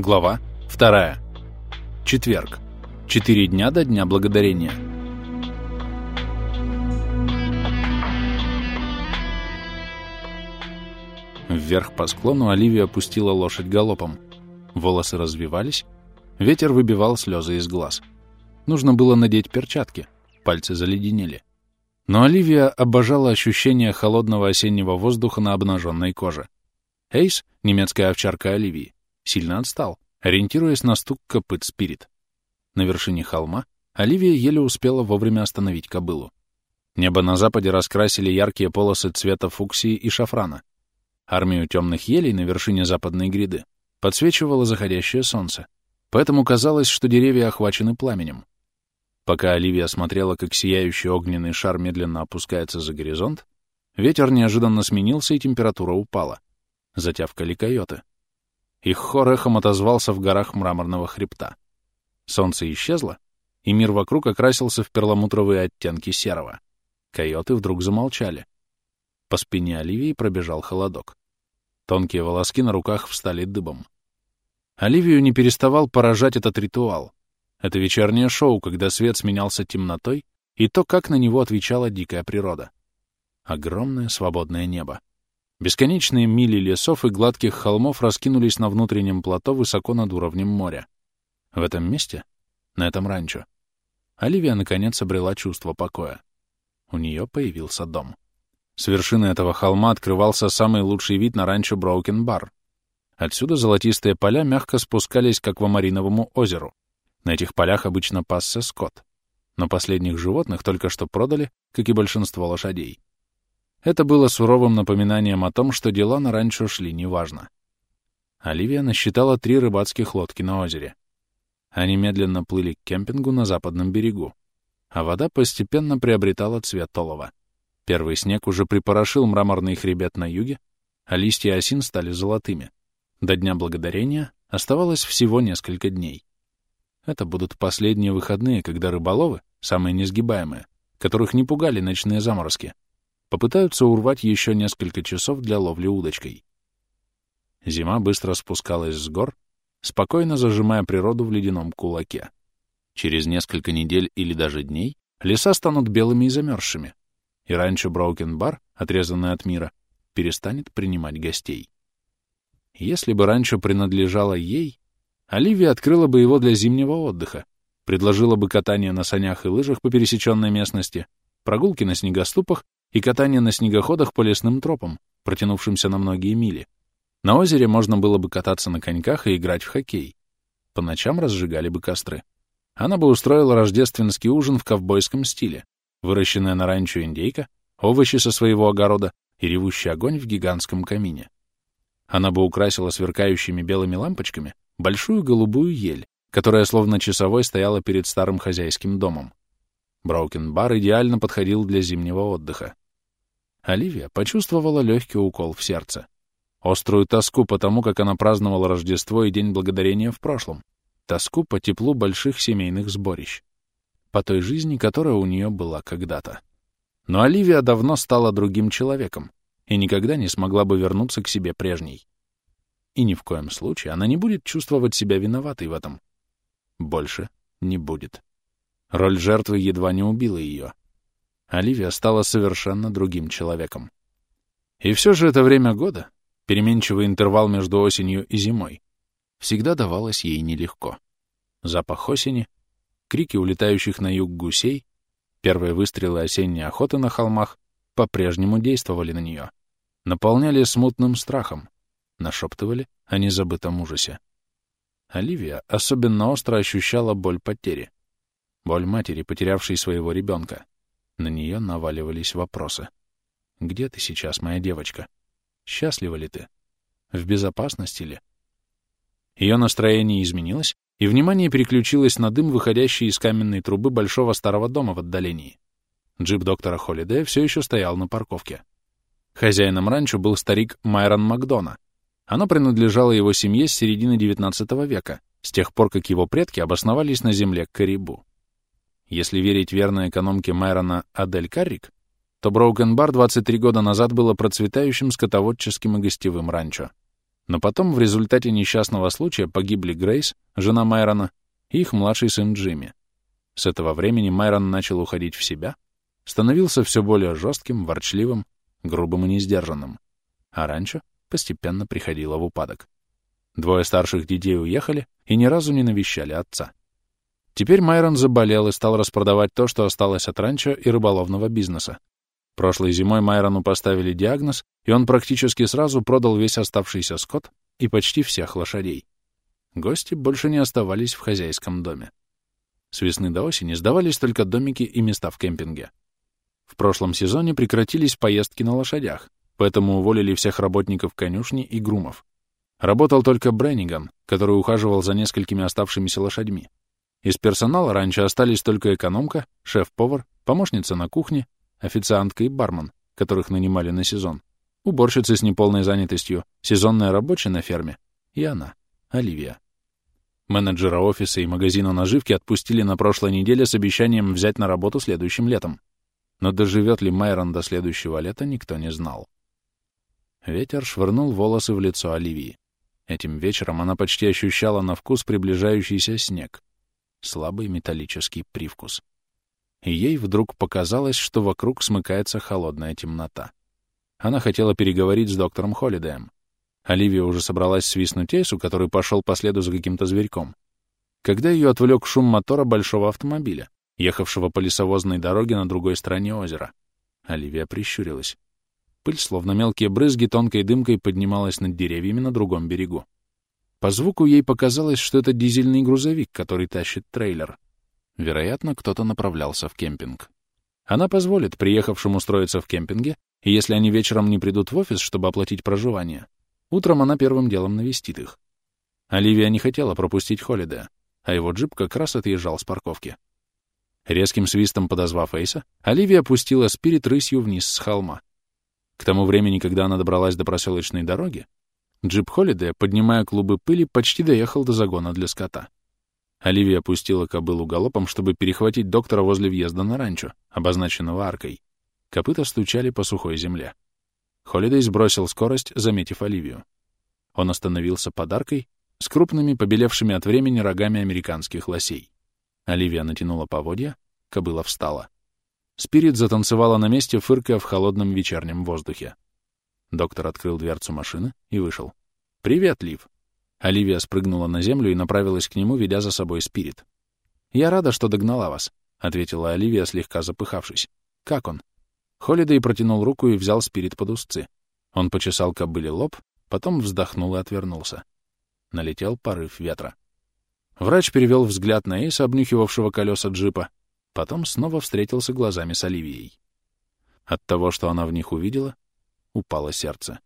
Глава 2. Четверг. Четыре дня до Дня Благодарения. Вверх по склону Оливия опустила лошадь галопом. Волосы развивались, ветер выбивал слезы из глаз. Нужно было надеть перчатки, пальцы заледенели. Но Оливия обожала ощущение холодного осеннего воздуха на обнаженной коже. Эйс, немецкая овчарка Оливии, сильно отстал, ориентируясь на стук копыт спирит. На вершине холма Оливия еле успела вовремя остановить кобылу. Небо на западе раскрасили яркие полосы цвета фуксии и шафрана. Армию темных елей на вершине западной гряды подсвечивало заходящее солнце, поэтому казалось, что деревья охвачены пламенем. Пока Оливия смотрела, как сияющий огненный шар медленно опускается за горизонт, ветер неожиданно сменился, и температура упала. Затявкали койоты. Их хор эхом отозвался в горах мраморного хребта. Солнце исчезло, и мир вокруг окрасился в перламутровые оттенки серого. Койоты вдруг замолчали. По спине Оливии пробежал холодок. Тонкие волоски на руках встали дыбом. Оливию не переставал поражать этот ритуал — это вечернее шоу, когда свет сменялся темнотой, и то, как на него отвечала дикая природа. Огромное свободное небо. Бесконечные мили лесов и гладких холмов раскинулись на внутреннем плато высоко над уровнем моря. В этом месте, на этом ранчо, Оливия наконец обрела чувство покоя. У нее появился дом. С вершины этого холма открывался самый лучший вид на ранчо Броукен-Бар. Отсюда золотистые поля мягко спускались к аквамариновому озеру. На этих полях обычно пасся скот, но последних животных только что продали, как и большинство лошадей. Это было суровым напоминанием о том, что дела на ранчо шли неважно. Оливия насчитала три рыбацких лодки на озере. Они медленно плыли к кемпингу на западном берегу, а вода постепенно приобретала цвет олова. Первый снег уже припорошил мраморный хребет на юге, а листья осин стали золотыми. До Дня Благодарения оставалось всего несколько дней. Это будут последние выходные, когда рыболовы, самые несгибаемые, которых не пугали ночные заморозки, попытаются урвать еще несколько часов для ловли удочкой. Зима быстро спускалась с гор, спокойно зажимая природу в ледяном кулаке. Через несколько недель или даже дней леса станут белыми и замерзшими, и раньше Броукен-бар, отрезанный от мира, перестанет принимать гостей. Если бы раньше принадлежало ей, Оливия открыла бы его для зимнего отдыха, предложила бы катание на санях и лыжах по пересеченной местности, прогулки на снегоступах и катание на снегоходах по лесным тропам, протянувшимся на многие мили. На озере можно было бы кататься на коньках и играть в хоккей. По ночам разжигали бы костры. Она бы устроила рождественский ужин в ковбойском стиле, выращенная на ранчо индейка, овощи со своего огорода и ревущий огонь в гигантском камине. Она бы украсила сверкающими белыми лампочками большую голубую ель, которая словно часовой стояла перед старым хозяйским домом. Броукен-бар идеально подходил для зимнего отдыха. Оливия почувствовала легкий укол в сердце. Острую тоску по тому, как она праздновала Рождество и День Благодарения в прошлом. Тоску по теплу больших семейных сборищ. По той жизни, которая у нее была когда-то. Но Оливия давно стала другим человеком и никогда не смогла бы вернуться к себе прежней. И ни в коем случае она не будет чувствовать себя виноватой в этом. Больше не будет. Роль жертвы едва не убила ее. Оливия стала совершенно другим человеком. И все же это время года, переменчивый интервал между осенью и зимой, всегда давалось ей нелегко. Запах осени, крики улетающих на юг гусей, первые выстрелы осенней охоты на холмах по-прежнему действовали на нее, наполняли смутным страхом, нашептывали о незабытом ужасе. Оливия особенно остро ощущала боль потери. Боль матери, потерявшей своего ребенка. На нее наваливались вопросы. «Где ты сейчас, моя девочка? Счастлива ли ты? В безопасности ли?» Ее настроение изменилось, и внимание переключилось на дым, выходящий из каменной трубы большого старого дома в отдалении. Джип доктора Холлидея все еще стоял на парковке. Хозяином ранчо был старик Майрон Макдона, оно принадлежало его семье с середины XIX века, с тех пор, как его предки обосновались на земле Карибу. Если верить верной экономке Майрона Адель Каррик, то Броукен-Бар 23 года назад было процветающим скотоводческим и гостевым ранчо. Но потом в результате несчастного случая погибли Грейс, жена Майрона, и их младший сын Джимми. С этого времени Майрон начал уходить в себя, становился все более жестким, ворчливым, грубым и несдержанным, а раньше постепенно приходило в упадок. Двое старших детей уехали и ни разу не навещали отца. Теперь Майрон заболел и стал распродавать то, что осталось от ранчо и рыболовного бизнеса. Прошлой зимой Майрону поставили диагноз, и он практически сразу продал весь оставшийся скот и почти всех лошадей. Гости больше не оставались в хозяйском доме. С весны до осени сдавались только домики и места в кемпинге. В прошлом сезоне прекратились поездки на лошадях, поэтому уволили всех работников конюшни и грумов. Работал только Бренниган, который ухаживал за несколькими оставшимися лошадьми. Из персонала раньше остались только экономка, шеф-повар, помощница на кухне, официантка и бармен, которых нанимали на сезон, уборщицы с неполной занятостью, сезонная рабочая на ферме и она, Оливия. Менеджера офиса и магазина наживки отпустили на прошлой неделе с обещанием взять на работу следующим летом. Но доживет ли Майрон до следующего лета, никто не знал. Ветер швырнул волосы в лицо Оливии. Этим вечером она почти ощущала на вкус приближающийся снег. Слабый металлический привкус. И ей вдруг показалось, что вокруг смыкается холодная темнота. Она хотела переговорить с доктором Холидеем. Оливия уже собралась свистнуть Эйсу, который пошел по следу за каким-то зверьком. Когда ее отвлек шум мотора большого автомобиля, ехавшего по лесовозной дороге на другой стороне озера. Оливия прищурилась. Пыль, словно мелкие брызги, тонкой дымкой поднималась над деревьями на другом берегу. По звуку ей показалось, что это дизельный грузовик, который тащит трейлер. Вероятно, кто-то направлялся в кемпинг. Она позволит приехавшим устроиться в кемпинге, и если они вечером не придут в офис, чтобы оплатить проживание, Утром она первым делом навестит их. Оливия не хотела пропустить Холлида, а его джип как раз отъезжал с парковки. Резким свистом подозвав Эйса, Оливия опустила спирит рысью вниз с холма. К тому времени, когда она добралась до проселочной дороги, джип Холлидея, поднимая клубы пыли, почти доехал до загона для скота. Оливия опустила кобылу галопом, чтобы перехватить доктора возле въезда на ранчо, обозначенного аркой. Копыта стучали по сухой земле. Холидей сбросил скорость, заметив Оливию. Он остановился подаркой с крупными, побелевшими от времени рогами американских лосей. Оливия натянула поводья, кобыла встала. Спирит затанцевала на месте, фыркая в холодном вечернем воздухе. Доктор открыл дверцу машины и вышел. «Привет, Лив!» Оливия спрыгнула на землю и направилась к нему, ведя за собой Спирит. «Я рада, что догнала вас», — ответила Оливия, слегка запыхавшись. «Как он?» Холидей протянул руку и взял спирит под узцы. Он почесал кобыле лоб, потом вздохнул и отвернулся. Налетел порыв ветра. Врач перевел взгляд на Эйса, обнюхивавшего колеса джипа, потом снова встретился глазами с Оливией. От того, что она в них увидела, упало сердце.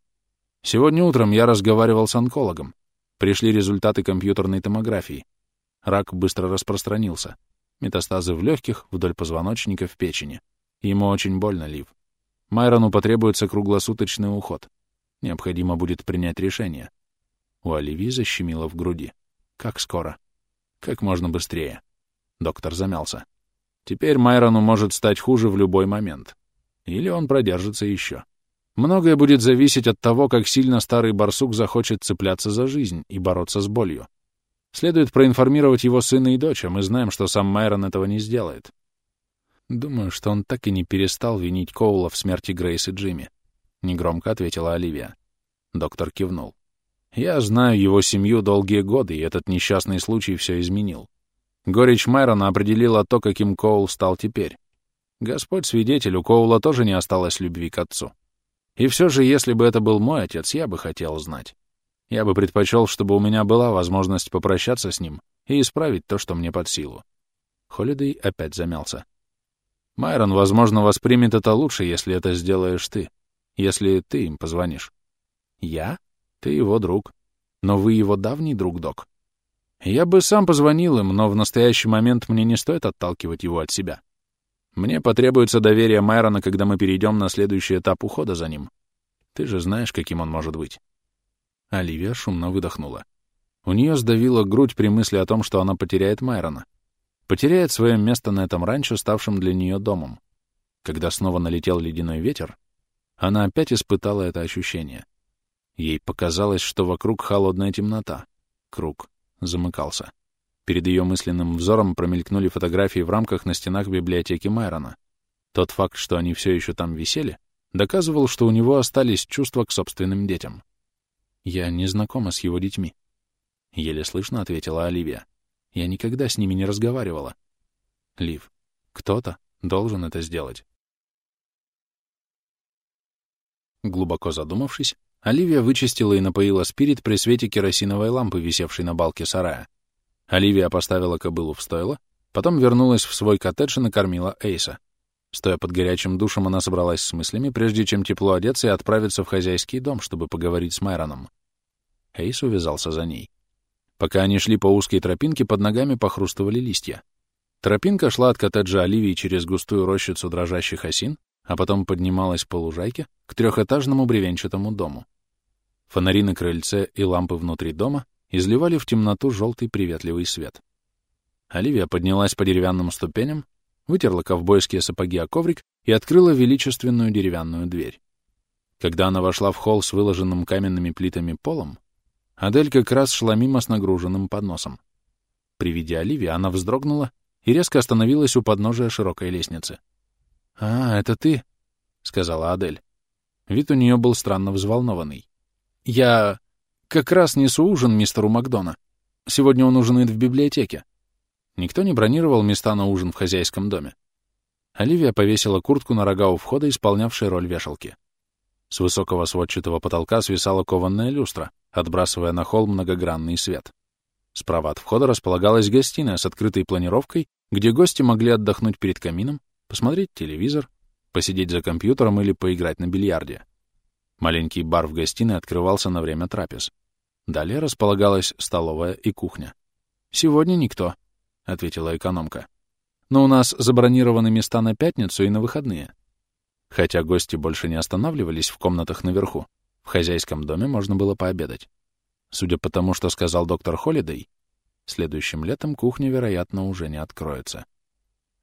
Сегодня утром я разговаривал с онкологом. Пришли результаты компьютерной томографии. Рак быстро распространился. Метастазы в легких, вдоль позвоночника, в печени. Ему очень больно, Лив. Майрону потребуется круглосуточный уход. Необходимо будет принять решение. У Оливии защемило в груди. Как скоро? Как можно быстрее. Доктор замялся. Теперь Майрону может стать хуже в любой момент. Или он продержится еще. Многое будет зависеть от того, как сильно старый барсук захочет цепляться за жизнь и бороться с болью. Следует проинформировать его сына и дочь, а мы знаем, что сам Майрон этого не сделает. «Думаю, что он так и не перестал винить Коула в смерти Грейс и Джимми», — негромко ответила Оливия. Доктор кивнул. «Я знаю его семью долгие годы, и этот несчастный случай все изменил. Горечь Майрона определила то, каким Коул стал теперь. Господь свидетель, у Коула тоже не осталось любви к отцу. И все же, если бы это был мой отец, я бы хотел знать. Я бы предпочел, чтобы у меня была возможность попрощаться с ним и исправить то, что мне под силу». Холидей опять замялся. Майрон, возможно, воспримет это лучше, если это сделаешь ты. Если ты им позвонишь. Я? Ты его друг. Но вы его давний друг, док. Я бы сам позвонил им, но в настоящий момент мне не стоит отталкивать его от себя. Мне потребуется доверие Майрона, когда мы перейдем на следующий этап ухода за ним. Ты же знаешь, каким он может быть. Оливия шумно выдохнула. У нее сдавила грудь при мысли о том, что она потеряет Майрона потеряет свое место на этом ранчо, ставшем для нее домом. Когда снова налетел ледяной ветер, она опять испытала это ощущение. Ей показалось, что вокруг холодная темнота. Круг замыкался. Перед ее мысленным взором промелькнули фотографии в рамках на стенах библиотеки Майрона. Тот факт, что они все еще там висели, доказывал, что у него остались чувства к собственным детям. «Я не знакома с его детьми», — еле слышно ответила Оливия. «Я никогда с ними не разговаривала». «Лив, кто-то должен это сделать». Глубоко задумавшись, Оливия вычистила и напоила спирит при свете керосиновой лампы, висевшей на балке сарая. Оливия поставила кобылу в стойло, потом вернулась в свой коттедж и накормила Эйса. Стоя под горячим душем, она собралась с мыслями, прежде чем тепло одеться и отправиться в хозяйский дом, чтобы поговорить с Майроном. Эйс увязался за ней. Пока они шли по узкой тропинке, под ногами похрустывали листья. Тропинка шла от коттеджа Оливии через густую рощицу дрожащих осин, а потом поднималась по лужайке к трехэтажному бревенчатому дому. Фонари на крыльце и лампы внутри дома изливали в темноту желтый приветливый свет. Оливия поднялась по деревянным ступеням, вытерла ковбойские сапоги о коврик и открыла величественную деревянную дверь. Когда она вошла в холл с выложенным каменными плитами полом, Адель как раз шла мимо с нагруженным подносом. При виде Оливии она вздрогнула и резко остановилась у подножия широкой лестницы. «А, это ты?» — сказала Адель. Вид у нее был странно взволнованный. «Я как раз несу ужин мистеру Макдона. Сегодня он ужинает в библиотеке». Никто не бронировал места на ужин в хозяйском доме. Оливия повесила куртку на рога у входа, исполнявшей роль вешалки. С высокого сводчатого потолка свисала кованная люстра, отбрасывая на холл многогранный свет. Справа от входа располагалась гостиная с открытой планировкой, где гости могли отдохнуть перед камином посмотреть телевизор, посидеть за компьютером или поиграть на бильярде. Маленький бар в гостиной открывался на время трапез. Далее располагалась столовая и кухня. «Сегодня никто», — ответила экономка. «Но у нас забронированы места на пятницу и на выходные». Хотя гости больше не останавливались в комнатах наверху, в хозяйском доме можно было пообедать. Судя по тому, что сказал доктор Холидей, следующим летом кухня, вероятно, уже не откроется.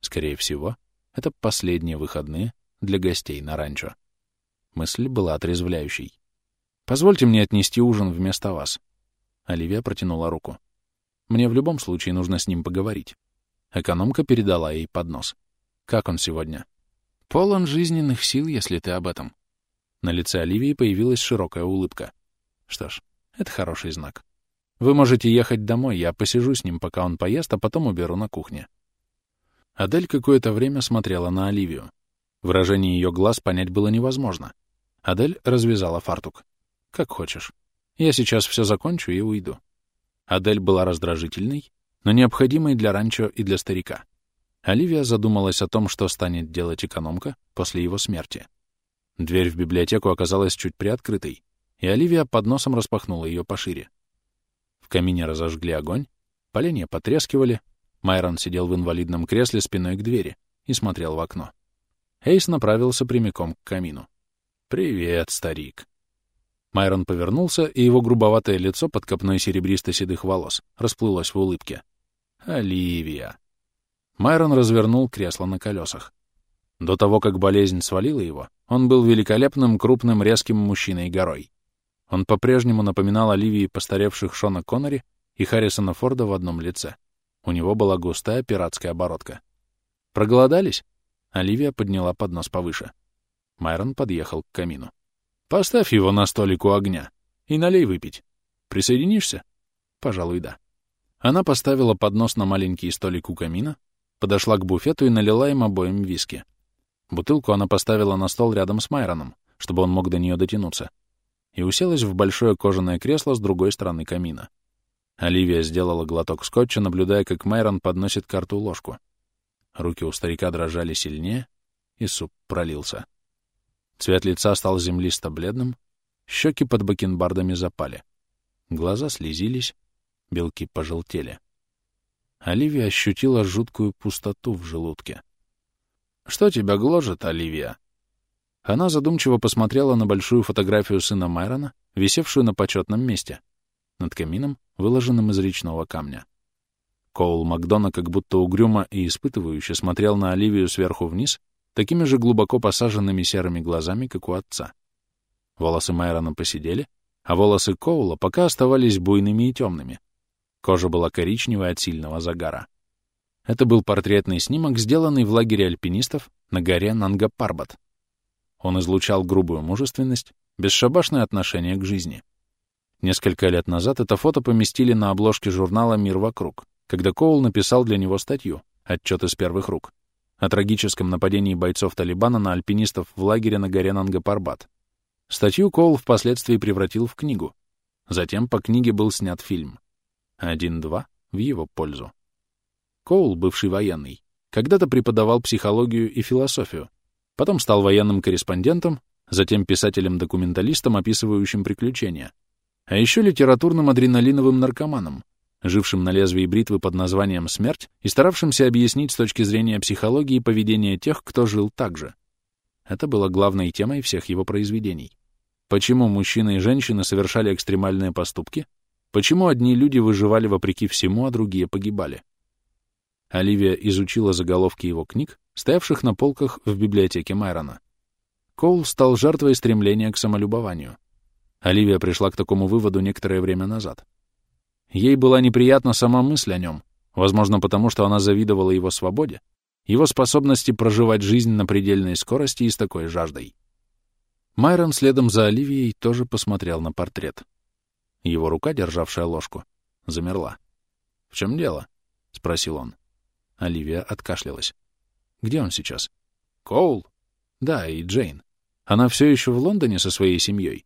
Скорее всего, это последние выходные для гостей на ранчо. Мысль была отрезвляющей. «Позвольте мне отнести ужин вместо вас». Оливия протянула руку. «Мне в любом случае нужно с ним поговорить». Экономка передала ей поднос. «Как он сегодня?» «Полон жизненных сил, если ты об этом». На лице Оливии появилась широкая улыбка. «Что ж, это хороший знак. Вы можете ехать домой, я посижу с ним, пока он поест, а потом уберу на кухне. Адель какое-то время смотрела на Оливию. Выражение ее глаз понять было невозможно. Адель развязала фартук. «Как хочешь. Я сейчас все закончу и уйду». Адель была раздражительной, но необходимой для ранчо и для старика. Оливия задумалась о том, что станет делать экономка после его смерти. Дверь в библиотеку оказалась чуть приоткрытой, и Оливия под носом распахнула ее пошире. В камине разожгли огонь, поленья потрескивали, Майрон сидел в инвалидном кресле спиной к двери и смотрел в окно. Эйс направился прямиком к камину. «Привет, старик». Майрон повернулся, и его грубоватое лицо под копной серебристо-седых волос расплылось в улыбке. «Оливия». Майрон развернул кресло на колесах. До того, как болезнь свалила его, он был великолепным, крупным, резким мужчиной-горой. Он по-прежнему напоминал Оливии постаревших Шона Коннери и Харрисона Форда в одном лице. У него была густая пиратская оборотка. «Проголодались?» Оливия подняла поднос повыше. Майрон подъехал к камину. «Поставь его на столик у огня и налей выпить. Присоединишься?» «Пожалуй, да». Она поставила поднос на маленький столик у камина, подошла к буфету и налила им обоим виски. Бутылку она поставила на стол рядом с Майроном, чтобы он мог до нее дотянуться, и уселась в большое кожаное кресло с другой стороны камина. Оливия сделала глоток скотча, наблюдая, как Майрон подносит карту ложку. Руки у старика дрожали сильнее, и суп пролился. Цвет лица стал землисто-бледным, щеки под бакенбардами запали. Глаза слезились, белки пожелтели. Оливия ощутила жуткую пустоту в желудке. «Что тебя гложет, Оливия?» Она задумчиво посмотрела на большую фотографию сына Майрона, висевшую на почетном месте. Над камином выложенным из речного камня. Коул Макдона как будто угрюмо и испытывающе смотрел на Оливию сверху вниз, такими же глубоко посаженными серыми глазами, как у отца. Волосы Майрона посидели, а волосы Коула пока оставались буйными и темными. Кожа была коричневой от сильного загара. Это был портретный снимок, сделанный в лагере альпинистов на горе Нангапарбат. Он излучал грубую мужественность, бесшабашное отношение к жизни. Несколько лет назад это фото поместили на обложке журнала «Мир вокруг», когда Коул написал для него статью «Отчет из первых рук» о трагическом нападении бойцов Талибана на альпинистов в лагере на горе Нангапарбат. Статью Коул впоследствии превратил в книгу. Затем по книге был снят фильм. Один-два в его пользу. Коул, бывший военный, когда-то преподавал психологию и философию, потом стал военным корреспондентом, затем писателем-документалистом, описывающим приключения, а еще литературным адреналиновым наркоманом, жившим на лезвии бритвы под названием «Смерть» и старавшимся объяснить с точки зрения психологии поведение тех, кто жил так же. Это было главной темой всех его произведений. Почему мужчины и женщины совершали экстремальные поступки? Почему одни люди выживали вопреки всему, а другие погибали? Оливия изучила заголовки его книг, стоявших на полках в библиотеке Майрона. Коул стал жертвой стремления к самолюбованию. Оливия пришла к такому выводу некоторое время назад. Ей была неприятна сама мысль о нем, возможно, потому что она завидовала его свободе, его способности проживать жизнь на предельной скорости и с такой жаждой. Майрон следом за Оливией тоже посмотрел на портрет. Его рука, державшая ложку, замерла. «В чем дело?» — спросил он. Оливия откашлялась. «Где он сейчас?» «Коул?» «Да, и Джейн. Она все еще в Лондоне со своей семьей?»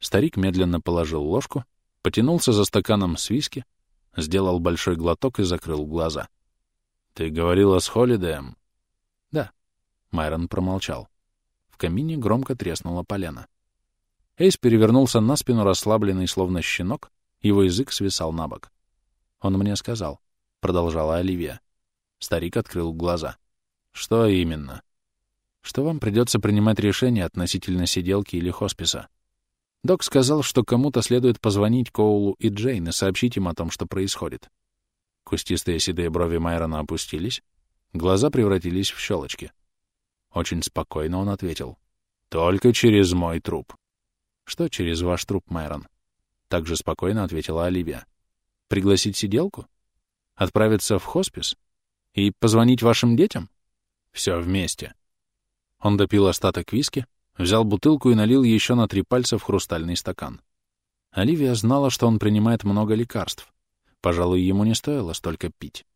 Старик медленно положил ложку, потянулся за стаканом с виски, сделал большой глоток и закрыл глаза. «Ты говорила с Холидеем?» «Да». Майрон промолчал. В камине громко треснула полена. Эйс перевернулся на спину, расслабленный, словно щенок, его язык свисал на бок. «Он мне сказал», — продолжала Оливия. Старик открыл глаза. «Что именно?» «Что вам придется принимать решение относительно сиделки или хосписа?» Док сказал, что кому-то следует позвонить Коулу и Джейн и сообщить им о том, что происходит. Кустистые седые брови Майрона опустились, глаза превратились в щелочки. Очень спокойно он ответил. «Только через мой труп». «Что через ваш труп, Майрон?» Так же спокойно ответила Оливия. «Пригласить сиделку? Отправиться в хоспис? И позвонить вашим детям?» «Все вместе». Он допил остаток виски, Взял бутылку и налил еще на три пальца в хрустальный стакан. Оливия знала, что он принимает много лекарств. Пожалуй, ему не стоило столько пить.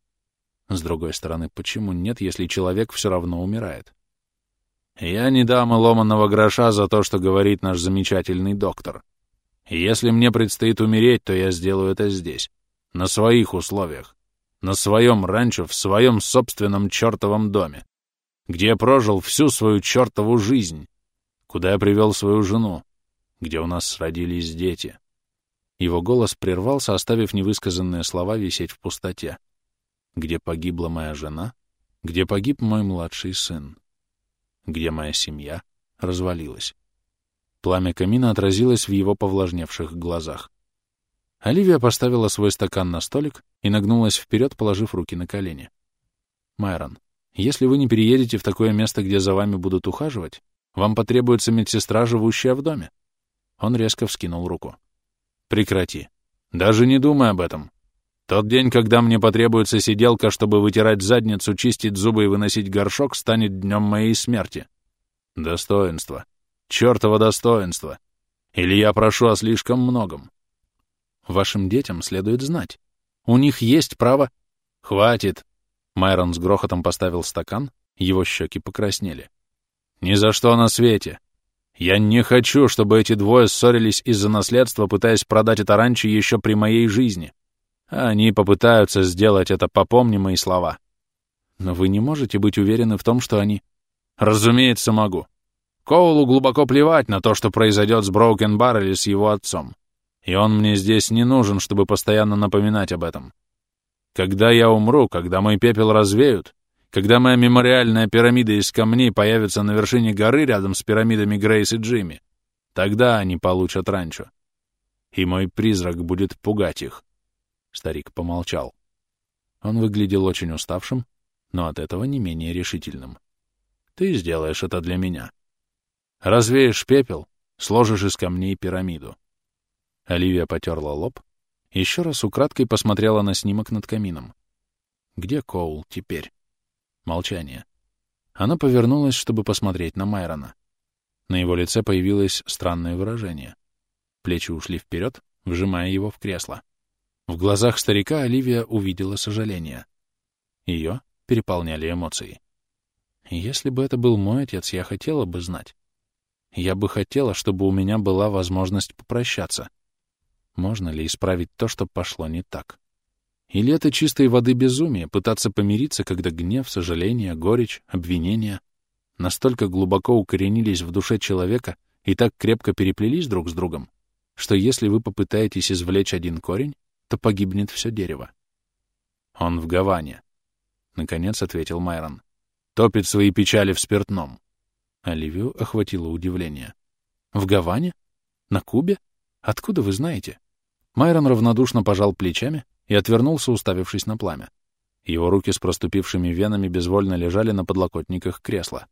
С другой стороны, почему нет, если человек все равно умирает? «Я не дам и ломаного гроша за то, что говорит наш замечательный доктор. если мне предстоит умереть, то я сделаю это здесь, на своих условиях, на своем ранчо, в своем собственном чертовом доме, где я прожил всю свою чертову жизнь, Куда я привел свою жену? Где у нас родились дети? Его голос прервался, оставив невысказанные слова висеть в пустоте. Где погибла моя жена? Где погиб мой младший сын? Где моя семья развалилась? Пламя камина отразилось в его повлажневших глазах. Оливия поставила свой стакан на столик и нагнулась вперед, положив руки на колени. «Майрон, если вы не переедете в такое место, где за вами будут ухаживать, вам потребуется медсестра, живущая в доме. Он резко вскинул руку. Прекрати. Даже не думай об этом. Тот день, когда мне потребуется сиделка, чтобы вытирать задницу, чистить зубы и выносить горшок, станет днем моей смерти. Достоинство. Чёртово достоинство. Или я прошу о слишком многом. Вашим детям следует знать. У них есть право... Хватит. Майрон с грохотом поставил стакан, его щеки покраснели. Ни за что на свете. Я не хочу, чтобы эти двое ссорились из-за наследства, пытаясь продать это раньше еще при моей жизни. они попытаются сделать это, попомни мои слова. Но вы не можете быть уверены в том, что они... Разумеется, могу. Коулу глубоко плевать на то, что произойдет с Броукен Баррелли с его отцом. И он мне здесь не нужен, чтобы постоянно напоминать об этом. Когда я умру, когда мой пепел развеют, когда моя мемориальная пирамида из камней появится на вершине горы рядом с пирамидами Грейс и Джимми, тогда они получат ранчо. И мой призрак будет пугать их. Старик помолчал. Он выглядел очень уставшим, но от этого не менее решительным. Ты сделаешь это для меня. Развеешь пепел, сложишь из камней пирамиду. Оливия потерла лоб, еще раз украдкой посмотрела на снимок над камином. Где Коул теперь? Молчание. Она повернулась, чтобы посмотреть на Майрона. На его лице появилось странное выражение. Плечи ушли вперед, вжимая его в кресло. В глазах старика Оливия увидела сожаление. Ее переполняли эмоции. Если бы это был мой отец, я хотела бы знать. Я бы хотела, чтобы у меня была возможность попрощаться. Можно ли исправить то, что пошло не так? Или это чистой воды безумие, пытаться помириться, когда гнев, сожаление, горечь, обвинения настолько глубоко укоренились в душе человека и так крепко переплелись друг с другом, что если вы попытаетесь извлечь один корень, то погибнет все дерево. Он в Гаване, — наконец ответил Майрон. Топит свои печали в спиртном. Оливию охватило удивление. В Гаване? На Кубе? Откуда вы знаете? Майрон равнодушно пожал плечами и отвернулся, уставившись на пламя. Его руки с проступившими венами безвольно лежали на подлокотниках кресла.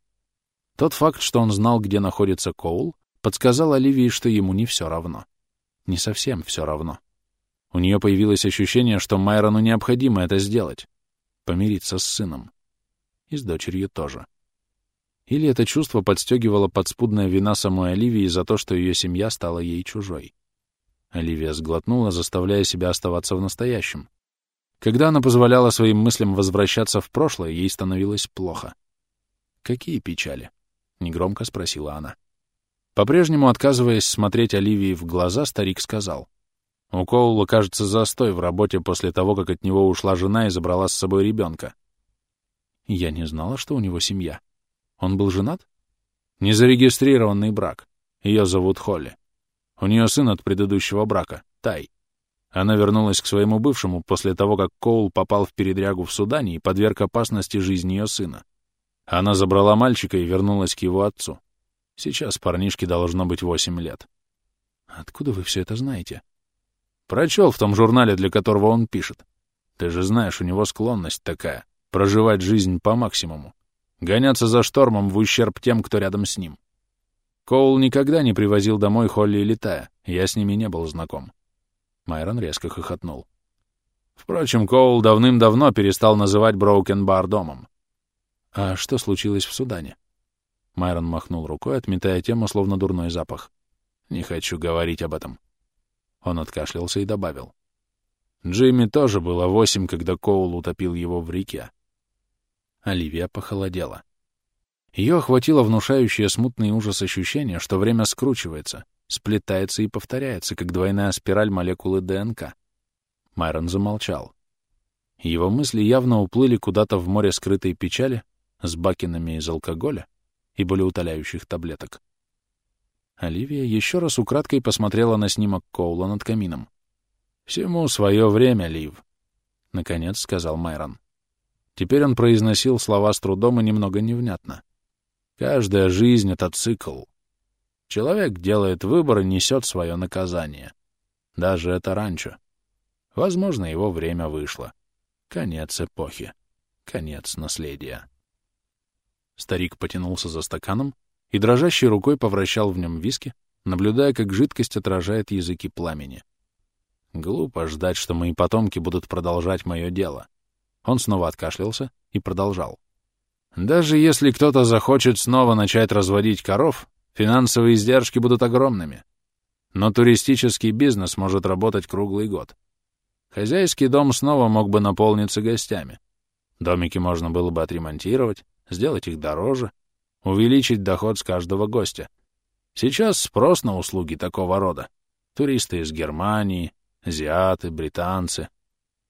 Тот факт, что он знал, где находится Коул, подсказал Оливии, что ему не все равно. Не совсем все равно. У нее появилось ощущение, что Майрону необходимо это сделать — помириться с сыном. И с дочерью тоже. Или это чувство подстегивало подспудная вина самой Оливии за то, что ее семья стала ей чужой. Оливия сглотнула, заставляя себя оставаться в настоящем. Когда она позволяла своим мыслям возвращаться в прошлое, ей становилось плохо. «Какие печали?» — негромко спросила она. По-прежнему отказываясь смотреть Оливии в глаза, старик сказал. У Коула, кажется, застой в работе после того, как от него ушла жена и забрала с собой ребенка. Я не знала, что у него семья. Он был женат? Незарегистрированный брак. Ее зовут Холли. У нее сын от предыдущего брака, Тай. Она вернулась к своему бывшему после того, как Коул попал в передрягу в Судане и подверг опасности жизни ее сына. Она забрала мальчика и вернулась к его отцу. Сейчас парнишке должно быть восемь лет. Откуда вы все это знаете? Прочел в том журнале, для которого он пишет. Ты же знаешь, у него склонность такая — проживать жизнь по максимуму. Гоняться за штормом в ущерб тем, кто рядом с ним. Коул никогда не привозил домой Холли и Летая, я с ними не был знаком. Майрон резко хохотнул. Впрочем, Коул давным-давно перестал называть Броукен Бар домом. А что случилось в Судане? Майрон махнул рукой, отметая тему, словно дурной запах. Не хочу говорить об этом. Он откашлялся и добавил. Джимми тоже было восемь, когда Коул утопил его в реке. Оливия похолодела. Ее охватило внушающее смутный ужас ощущение, что время скручивается, сплетается и повторяется, как двойная спираль молекулы ДНК. Майрон замолчал. Его мысли явно уплыли куда-то в море скрытой печали с бакинами из алкоголя и болеутоляющих таблеток. Оливия еще раз украдкой посмотрела на снимок Коула над камином. «Всему свое время, Лив», — наконец сказал Майрон. Теперь он произносил слова с трудом и немного невнятно. «Каждая жизнь — это цикл. Человек делает выбор и несет свое наказание. Даже это раньше. Возможно, его время вышло. Конец эпохи. Конец наследия». Старик потянулся за стаканом, и дрожащей рукой повращал в нем виски, наблюдая, как жидкость отражает языки пламени. Глупо ждать, что мои потомки будут продолжать мое дело. Он снова откашлялся и продолжал. Даже если кто-то захочет снова начать разводить коров, финансовые издержки будут огромными. Но туристический бизнес может работать круглый год. Хозяйский дом снова мог бы наполниться гостями. Домики можно было бы отремонтировать, сделать их дороже, увеличить доход с каждого гостя. Сейчас спрос на услуги такого рода. Туристы из Германии, азиаты, британцы.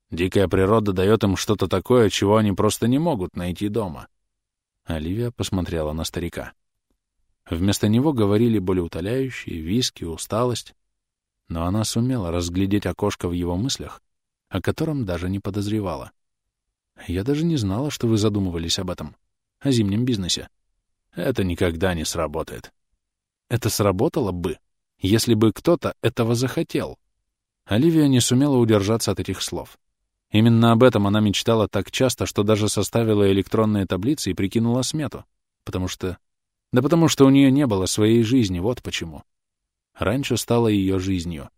Дикая природа дает им что-то такое, чего они просто не могут найти дома. Оливия посмотрела на старика. Вместо него говорили болеутоляющие, виски, усталость. Но она сумела разглядеть окошко в его мыслях, о котором даже не подозревала. Я даже не знала, что вы задумывались об этом, о зимнем бизнесе. Это никогда не сработает. Это сработало бы, если бы кто-то этого захотел. Оливия не сумела удержаться от этих слов. Именно об этом она мечтала так часто, что даже составила электронные таблицы и прикинула смету. Потому что... Да потому что у нее не было своей жизни, вот почему. Раньше стала ее жизнью.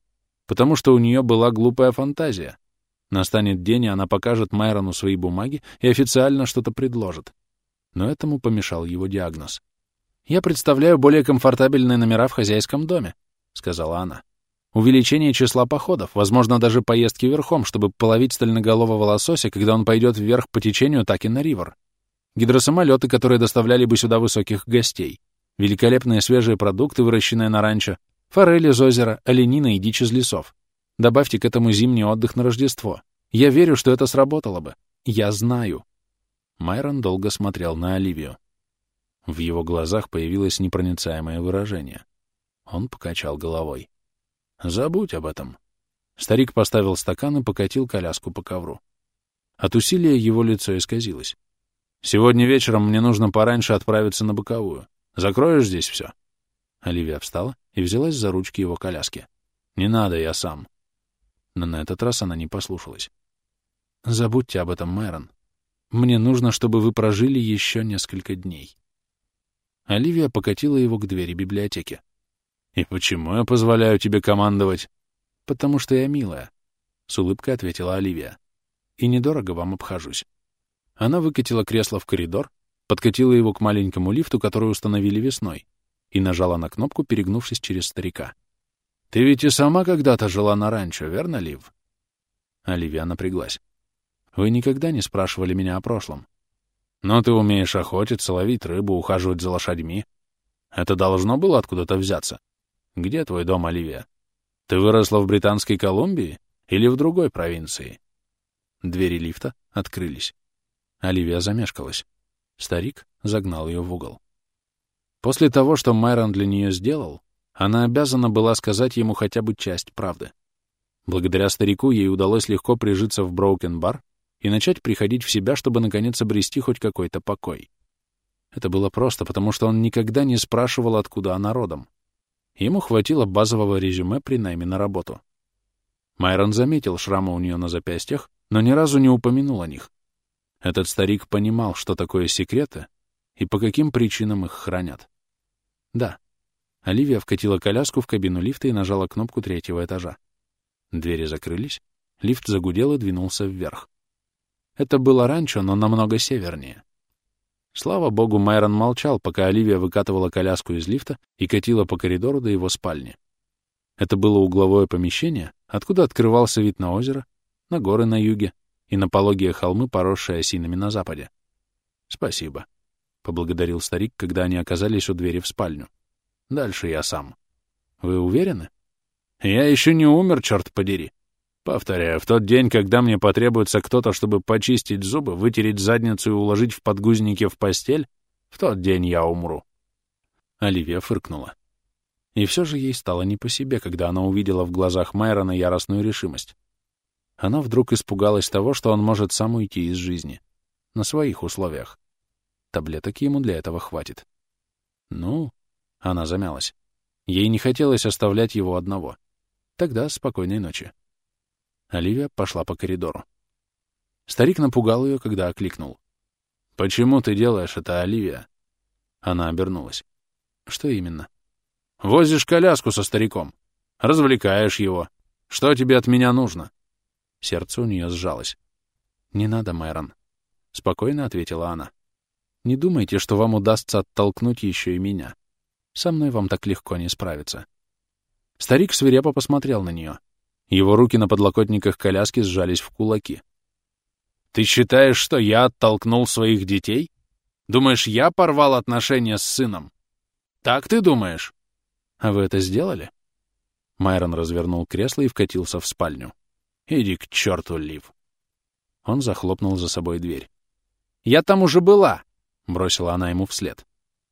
потому что у нее была глупая фантазия. Настанет день, и она покажет Майрону свои бумаги и официально что-то предложит. Но этому помешал его диагноз. «Я представляю более комфортабельные номера в хозяйском доме», — сказала она. «Увеличение числа походов, возможно, даже поездки верхом, чтобы половить стальноголового лосося, когда он пойдет вверх по течению так и на ривер. Гидросамолеты, которые доставляли бы сюда высоких гостей. Великолепные свежие продукты, выращенные на ранчо. Форель из озера, оленина и дичь из лесов. Добавьте к этому зимний отдых на Рождество. Я верю, что это сработало бы. Я знаю. Майрон долго смотрел на Оливию. В его глазах появилось непроницаемое выражение. Он покачал головой. «Забудь об этом». Старик поставил стакан и покатил коляску по ковру. От усилия его лицо исказилось. «Сегодня вечером мне нужно пораньше отправиться на боковую. Закроешь здесь все?» Оливия встала и взялась за ручки его коляски. «Не надо, я сам но на этот раз она не послушалась. «Забудьте об этом, Мэрон. Мне нужно, чтобы вы прожили еще несколько дней». Оливия покатила его к двери библиотеки. «И почему я позволяю тебе командовать?» «Потому что я милая», — с улыбкой ответила Оливия. «И недорого вам обхожусь». Она выкатила кресло в коридор, подкатила его к маленькому лифту, который установили весной, и нажала на кнопку, перегнувшись через старика. Ты ведь и сама когда-то жила на ранчо, верно, Лив? Оливия напряглась. Вы никогда не спрашивали меня о прошлом. Но ты умеешь охотиться, ловить рыбу, ухаживать за лошадьми. Это должно было откуда-то взяться. Где твой дом, Оливия? Ты выросла в Британской Колумбии или в другой провинции? Двери лифта открылись. Оливия замешкалась. Старик загнал ее в угол. После того, что Майрон для нее сделал, она обязана была сказать ему хотя бы часть правды. Благодаря старику ей удалось легко прижиться в Броукен-бар и начать приходить в себя, чтобы наконец обрести хоть какой-то покой. Это было просто, потому что он никогда не спрашивал, откуда она родом. Ему хватило базового резюме при найме на работу. Майрон заметил шрамы у нее на запястьях, но ни разу не упомянул о них. Этот старик понимал, что такое секреты и по каким причинам их хранят. Да, Оливия вкатила коляску в кабину лифта и нажала кнопку третьего этажа. Двери закрылись, лифт загудел и двинулся вверх. Это было раньше, но намного севернее. Слава богу, Майрон молчал, пока Оливия выкатывала коляску из лифта и катила по коридору до его спальни. Это было угловое помещение, откуда открывался вид на озеро, на горы на юге и на пологие холмы, поросшие осинами на западе. «Спасибо», — поблагодарил старик, когда они оказались у двери в спальню. Дальше я сам. Вы уверены? Я еще не умер, черт подери. Повторяю, в тот день, когда мне потребуется кто-то, чтобы почистить зубы, вытереть задницу и уложить в подгузники в постель, в тот день я умру. Оливия фыркнула. И все же ей стало не по себе, когда она увидела в глазах Майрона яростную решимость. Она вдруг испугалась того, что он может сам уйти из жизни. На своих условиях. Таблеток ему для этого хватит. Ну, она замялась. Ей не хотелось оставлять его одного. Тогда спокойной ночи. Оливия пошла по коридору. Старик напугал ее, когда окликнул. «Почему ты делаешь это, Оливия?» Она обернулась. «Что именно?» «Возишь коляску со стариком. Развлекаешь его. Что тебе от меня нужно?» Сердце у нее сжалось. «Не надо, Майрон», — спокойно ответила она. «Не думайте, что вам удастся оттолкнуть еще и меня. Со мной вам так легко не справиться. Старик свирепо посмотрел на нее. Его руки на подлокотниках коляски сжались в кулаки. «Ты считаешь, что я оттолкнул своих детей? Думаешь, я порвал отношения с сыном? Так ты думаешь?» «А вы это сделали?» Майрон развернул кресло и вкатился в спальню. «Иди к черту, Лив!» Он захлопнул за собой дверь. «Я там уже была!» — бросила она ему вслед.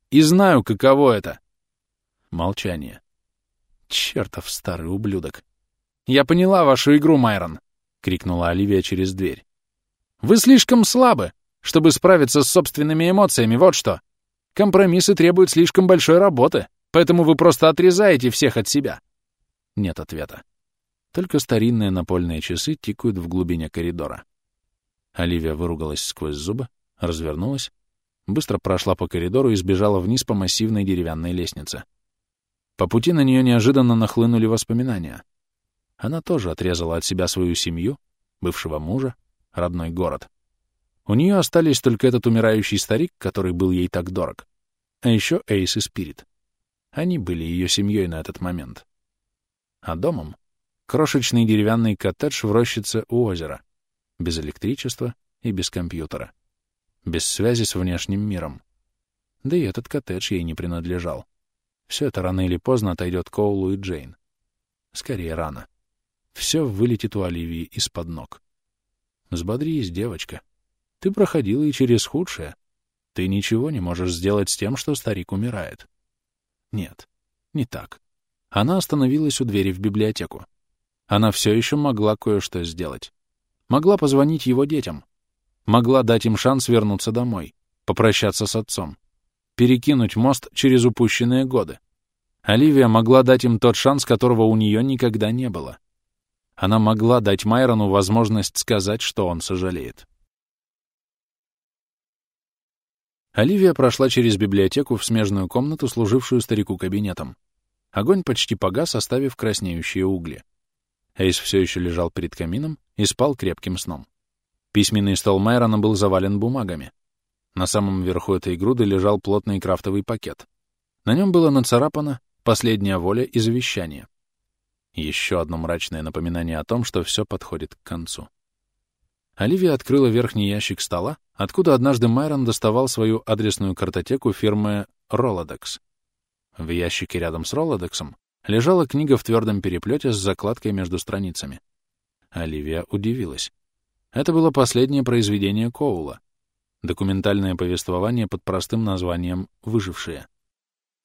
«И знаю, каково это Молчание. Чертов старый ублюдок. «Я поняла вашу игру, Майрон!» — крикнула Оливия через дверь. «Вы слишком слабы, чтобы справиться с собственными эмоциями, вот что! Компромиссы требуют слишком большой работы, поэтому вы просто отрезаете всех от себя!» Нет ответа. Только старинные напольные часы тикают в глубине коридора. Оливия выругалась сквозь зубы, развернулась, быстро прошла по коридору и сбежала вниз по массивной деревянной лестнице. По пути на нее неожиданно нахлынули воспоминания. Она тоже отрезала от себя свою семью, бывшего мужа, родной город. У нее остались только этот умирающий старик, который был ей так дорог, а еще Эйс и Спирит. Они были ее семьей на этот момент. А домом — крошечный деревянный коттедж в рощице у озера, без электричества и без компьютера, без связи с внешним миром. Да и этот коттедж ей не принадлежал. Все это рано или поздно отойдет Коулу и Джейн. Скорее, рано. Все вылетит у Оливии из-под ног. Взбодрись, девочка. Ты проходила и через худшее. Ты ничего не можешь сделать с тем, что старик умирает. Нет, не так. Она остановилась у двери в библиотеку. Она все еще могла кое-что сделать. Могла позвонить его детям. Могла дать им шанс вернуться домой, попрощаться с отцом, перекинуть мост через упущенные годы. Оливия могла дать им тот шанс, которого у нее никогда не было. Она могла дать Майрону возможность сказать, что он сожалеет. Оливия прошла через библиотеку в смежную комнату, служившую старику кабинетом. Огонь почти погас, оставив краснеющие угли. Эйс все еще лежал перед камином и спал крепким сном. Письменный стол Майрона был завален бумагами. На самом верху этой груды лежал плотный крафтовый пакет. На нем было нацарапано «Последняя воля и завещание». Еще одно мрачное напоминание о том, что все подходит к концу. Оливия открыла верхний ящик стола, откуда однажды Майрон доставал свою адресную картотеку фирмы Rolodex. В ящике рядом с Rolodex лежала книга в твердом переплете с закладкой между страницами. Оливия удивилась. Это было последнее произведение Коула. Документальное повествование под простым названием «Выжившие».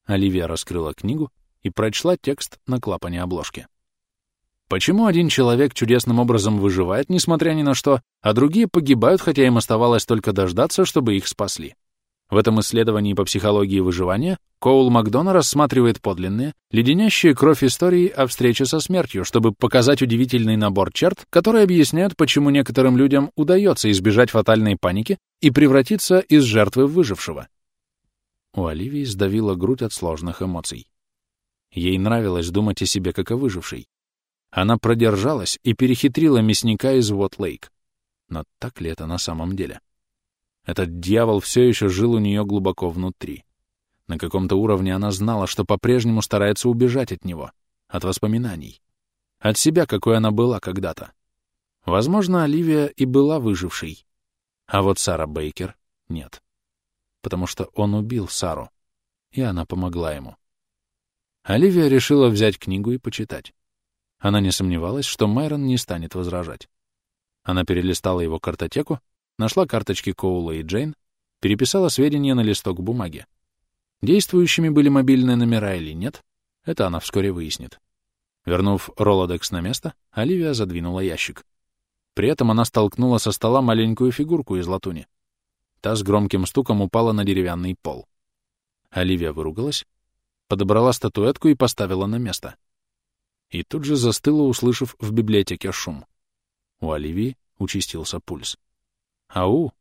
Оливия раскрыла книгу и прочла текст на клапане обложки. Почему один человек чудесным образом выживает, несмотря ни на что, а другие погибают, хотя им оставалось только дождаться, чтобы их спасли? В этом исследовании по психологии выживания Коул Макдона рассматривает подлинные, леденящие кровь истории о встрече со смертью, чтобы показать удивительный набор черт, которые объясняют, почему некоторым людям удается избежать фатальной паники и превратиться из жертвы в выжившего. У Оливии сдавила грудь от сложных эмоций. Ей нравилось думать о себе как о выжившей. Она продержалась и перехитрила мясника из Вот-Лейк. Но так ли это на самом деле? Этот дьявол все еще жил у нее глубоко внутри. На каком-то уровне она знала, что по-прежнему старается убежать от него, от воспоминаний. От себя, какой она была когда-то. Возможно, Оливия и была выжившей. А вот Сара Бейкер — нет. Потому что он убил Сару, и она помогла ему. Оливия решила взять книгу и почитать. Она не сомневалась, что Майрон не станет возражать. Она перелистала его картотеку, нашла карточки Коула и Джейн, переписала сведения на листок бумаги. Действующими были мобильные номера или нет, это она вскоре выяснит. Вернув Ролодекс на место, Оливия задвинула ящик. При этом она столкнула со стола маленькую фигурку из латуни. Та с громким стуком упала на деревянный пол. Оливия выругалась, подобрала статуэтку и поставила на место — и тут же застыла, услышав в библиотеке шум. У Оливии участился пульс. «Ау!»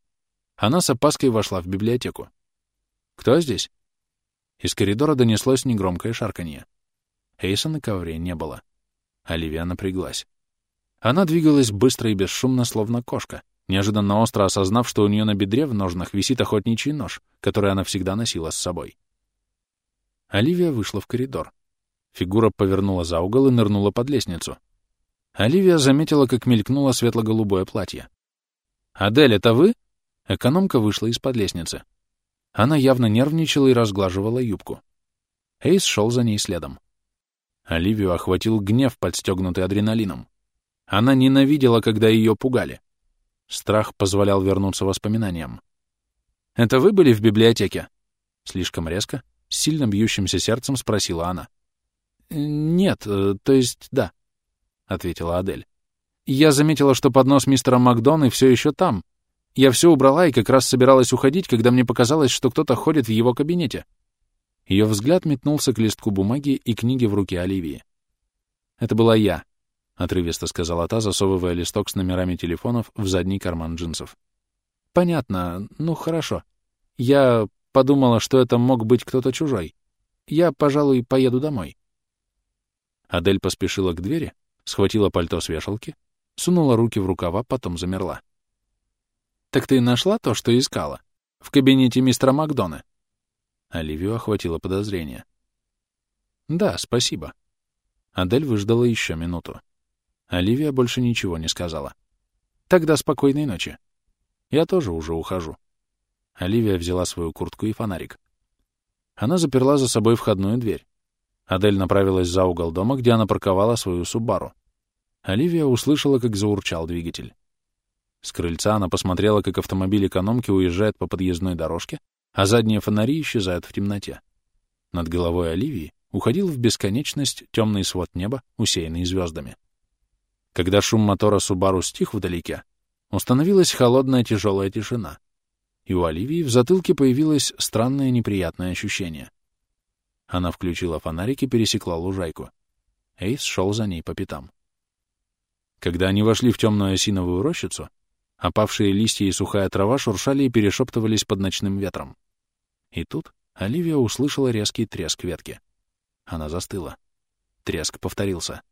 Она с опаской вошла в библиотеку. «Кто здесь?» Из коридора донеслось негромкое шарканье. Эйса на ковре не было. Оливия напряглась. Она двигалась быстро и бесшумно, словно кошка, неожиданно остро осознав, что у нее на бедре в ножнах висит охотничий нож, который она всегда носила с собой. Оливия вышла в коридор. Фигура повернула за угол и нырнула под лестницу. Оливия заметила, как мелькнуло светло-голубое платье. «Адель, это вы?» Экономка вышла из-под лестницы. Она явно нервничала и разглаживала юбку. Эйс шел за ней следом. Оливию охватил гнев, подстегнутый адреналином. Она ненавидела, когда ее пугали. Страх позволял вернуться воспоминаниям. «Это вы были в библиотеке?» Слишком резко, с сильно бьющимся сердцем спросила она. «Нет, э, то есть да», — ответила Адель. «Я заметила, что поднос мистера Макдона все еще там. Я все убрала и как раз собиралась уходить, когда мне показалось, что кто-то ходит в его кабинете». Ее взгляд метнулся к листку бумаги и книге в руке Оливии. «Это была я», — отрывисто сказала та, засовывая листок с номерами телефонов в задний карман джинсов. «Понятно. Ну, хорошо. Я подумала, что это мог быть кто-то чужой. Я, пожалуй, поеду домой». Адель поспешила к двери, схватила пальто с вешалки, сунула руки в рукава, потом замерла. «Так ты нашла то, что искала? В кабинете мистера Макдона?» Оливию охватило подозрение. «Да, спасибо». Адель выждала еще минуту. Оливия больше ничего не сказала. «Тогда спокойной ночи. Я тоже уже ухожу». Оливия взяла свою куртку и фонарик. Она заперла за собой входную дверь. Адель направилась за угол дома, где она парковала свою Субару. Оливия услышала, как заурчал двигатель. С крыльца она посмотрела, как автомобиль экономки уезжает по подъездной дорожке, а задние фонари исчезают в темноте. Над головой Оливии уходил в бесконечность темный свод неба, усеянный звездами. Когда шум мотора Субару стих вдалеке, установилась холодная тяжелая тишина, и у Оливии в затылке появилось странное неприятное ощущение. Она включила фонарик и пересекла лужайку. Эйс шел за ней по пятам. Когда они вошли в темную осиновую рощицу, опавшие листья и сухая трава шуршали и перешептывались под ночным ветром. И тут Оливия услышала резкий треск ветки. Она застыла. Треск повторился.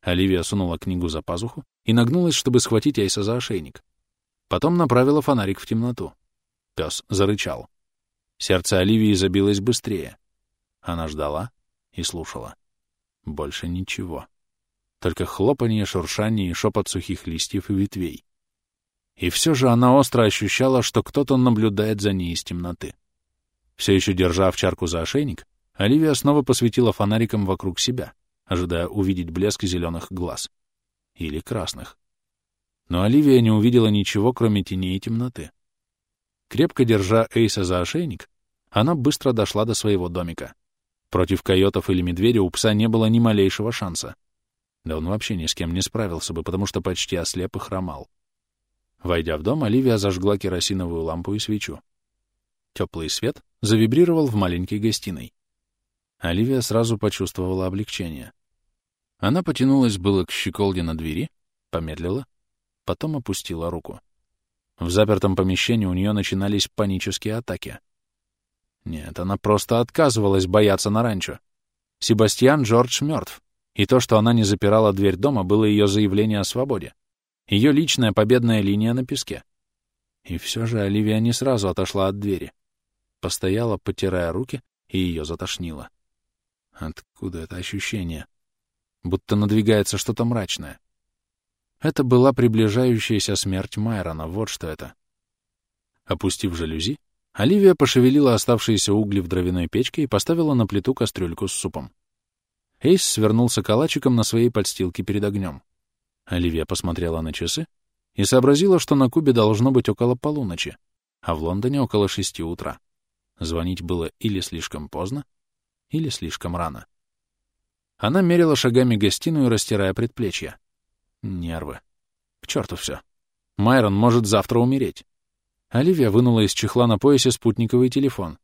Оливия сунула книгу за пазуху и нагнулась, чтобы схватить Эйса за ошейник. Потом направила фонарик в темноту. Пес зарычал. Сердце Оливии забилось быстрее. Она ждала и слушала. Больше ничего. Только хлопанье, шуршание и шепот сухих листьев и ветвей. И все же она остро ощущала, что кто-то наблюдает за ней из темноты. Все еще держа овчарку за ошейник, Оливия снова посветила фонариком вокруг себя, ожидая увидеть блеск зеленых глаз. Или красных. Но Оливия не увидела ничего, кроме теней и темноты. Крепко держа Эйса за ошейник, она быстро дошла до своего домика. Против койотов или медведя у пса не было ни малейшего шанса. Да он вообще ни с кем не справился бы, потому что почти ослеп и хромал. Войдя в дом, Оливия зажгла керосиновую лампу и свечу. Теплый свет завибрировал в маленькой гостиной. Оливия сразу почувствовала облегчение. Она потянулась было к щеколде на двери, помедлила, потом опустила руку. В запертом помещении у нее начинались панические атаки. Нет, она просто отказывалась бояться на ранчо. Себастьян Джордж мертв, и то, что она не запирала дверь дома, было ее заявление о свободе. Ее личная победная линия на песке. И все же Оливия не сразу отошла от двери. Постояла, потирая руки, и ее затошнило. Откуда это ощущение? Будто надвигается что-то мрачное. Это была приближающаяся смерть Майрона, вот что это. Опустив жалюзи, Оливия пошевелила оставшиеся угли в дровяной печке и поставила на плиту кастрюльку с супом. Эйс свернулся калачиком на своей подстилке перед огнем. Оливия посмотрела на часы и сообразила, что на Кубе должно быть около полуночи, а в Лондоне около шести утра. Звонить было или слишком поздно, или слишком рано. Она мерила шагами гостиную, растирая предплечья. Нервы. К черту все. Майрон может завтра умереть. Оливия вынула из чехла на поясе спутниковый телефон.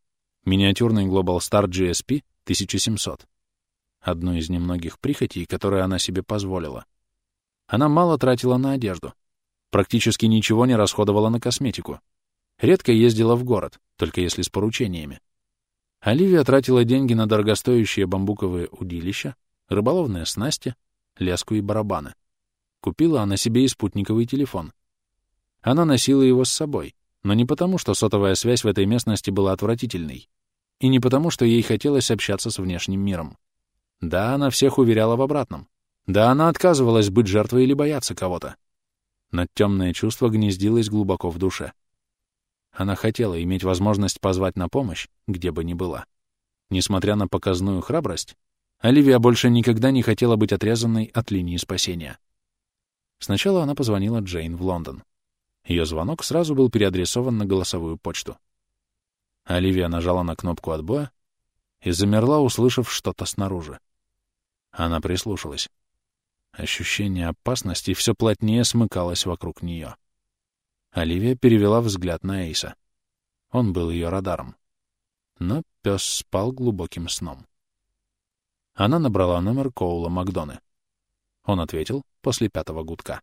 Миниатюрный Global Star GSP 1700. Одну из немногих прихотей, которые она себе позволила. Она мало тратила на одежду. Практически ничего не расходовала на косметику. Редко ездила в город, только если с поручениями. Оливия тратила деньги на дорогостоящие бамбуковые удилища, рыболовные снасти, леску и барабаны. Купила она себе и спутниковый телефон. Она носила его с собой, но не потому, что сотовая связь в этой местности была отвратительной, и не потому, что ей хотелось общаться с внешним миром. Да, она всех уверяла в обратном. Да, она отказывалась быть жертвой или бояться кого-то. Но темное чувство гнездилось глубоко в душе. Она хотела иметь возможность позвать на помощь, где бы ни была. Несмотря на показную храбрость, Оливия больше никогда не хотела быть отрезанной от линии спасения. Сначала она позвонила Джейн в Лондон. Ее звонок сразу был переадресован на голосовую почту. Оливия нажала на кнопку отбоя и замерла, услышав что-то снаружи. Она прислушалась. Ощущение опасности все плотнее смыкалось вокруг нее. Оливия перевела взгляд на Эйса. Он был ее радаром. Но пес спал глубоким сном. Она набрала номер Коула Макдоны. Он ответил после пятого гудка.